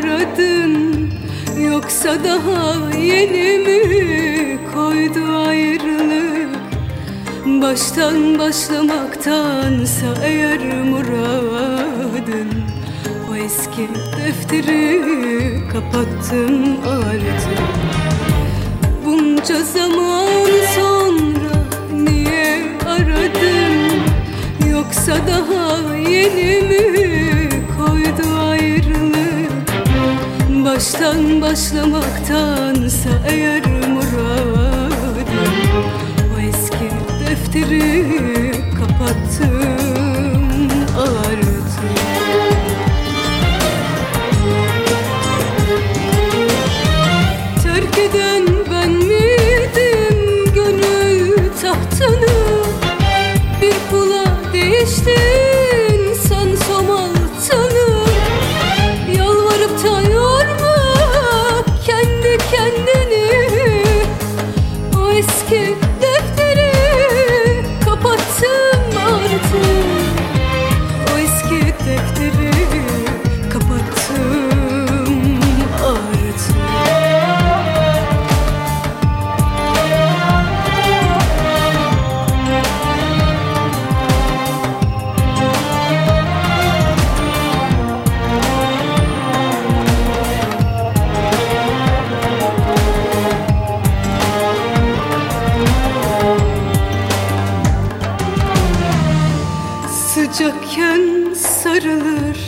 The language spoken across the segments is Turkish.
aradın? Yoksa daha yeni mi koydu ayrılık? Baştan başlamaktansa eğer muradın. O eski defteri kapattım artık. Bunca zaman sonra niye aradın? Yoksa daha yeni mi Baştan başlamaktansa eğer muradın O eski defteri kapattım Sıcakken sarılır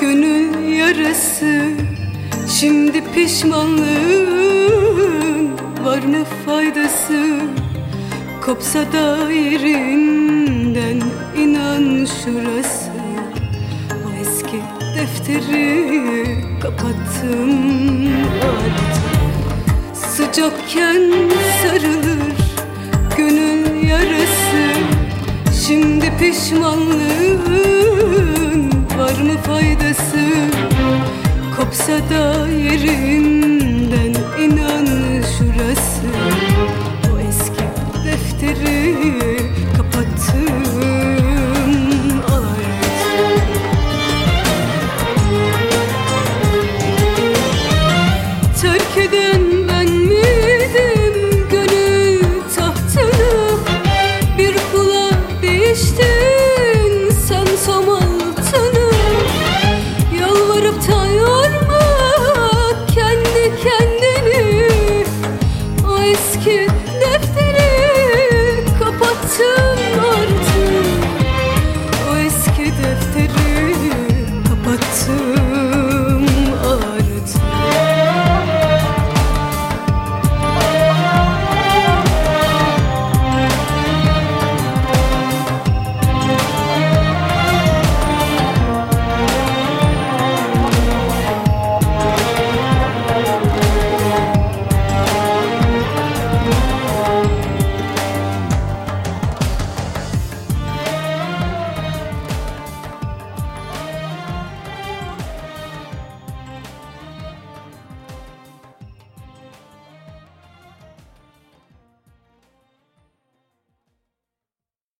gönül yarası Şimdi pişmanlığın var mı faydası? Kopsa da yerinden inan şurası. O eski defteri kapattım artık. Sıcakken sarılır pişmanlığın var mı faydası? Kopsa da yerinden inan şurası. O eski defteri kapattım. Terk eden